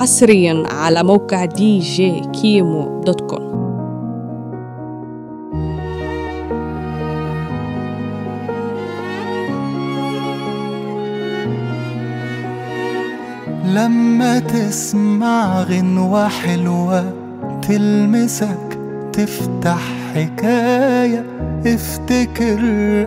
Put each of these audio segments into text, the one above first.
حصريا على موقع دي جي كيمو dot com لما تسمع غنوة حلوة تلمسك تفتح حكاية افتكر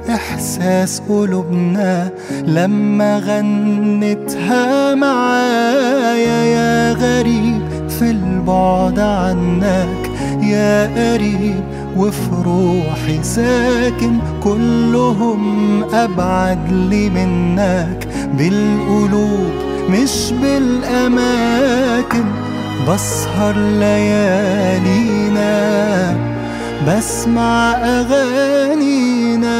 إحساس قلوبنا لما غنتها معايا. يا غريب في البعد عنك يا قريب وفي روحي ساكن كلهم أبعد لي منك. بالقلوب مش بالأماكن بسهر ليالينا. بسمع أغانينا.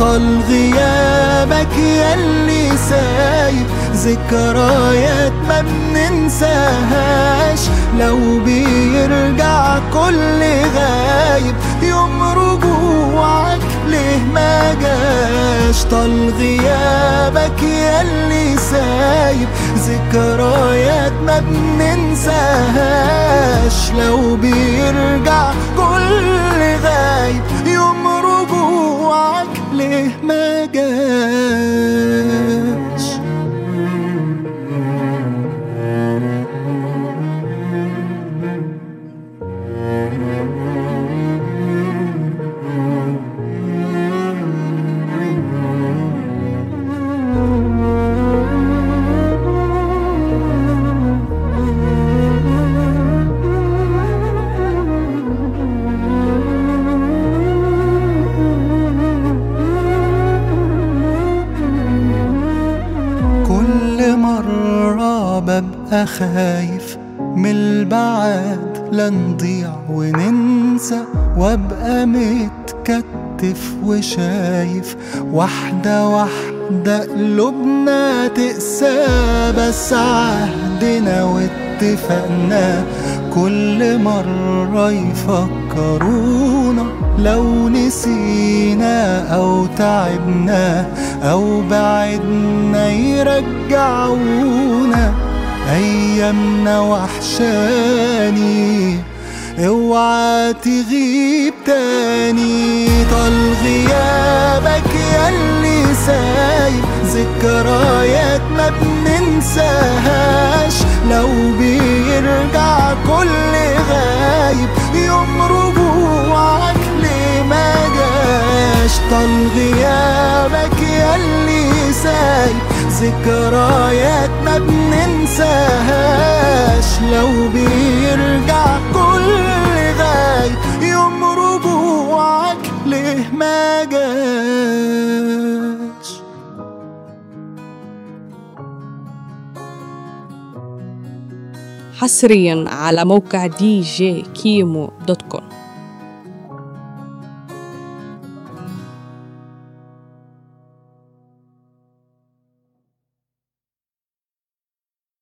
طال غيابك يلي سايب. ذكريات ما بننساهاش. لو بيرجع كل غايب. يوم رجوعك ليه ما جاش. طال غيابك يلي سايب. ذكريات ما بننساهاش. ليه ما ببقى خايف من البعاد. لا نضيع وننسى وابقى متكتف وشايف. واحدة واحدة قلوبنا تقسى بس عهدنا واتفقنا. كل مرة يفكرونا لو نسينا أو تعبنا أو بعدنا يرجعونا. أيامنا وحشاني اوعى تغيب تاني. طال غيابك يلي سايب ذكريات ما بننساهاش. لو بيرجع كل غايب يوم رجوعك ليه ما جاش. طال غيابك يلي سايب ذكريات ما بننساهاش. لو بيرجع كل غايب يوم رجوعك ليه ما جاش. حصريا على موقع دي جي كيمو dot com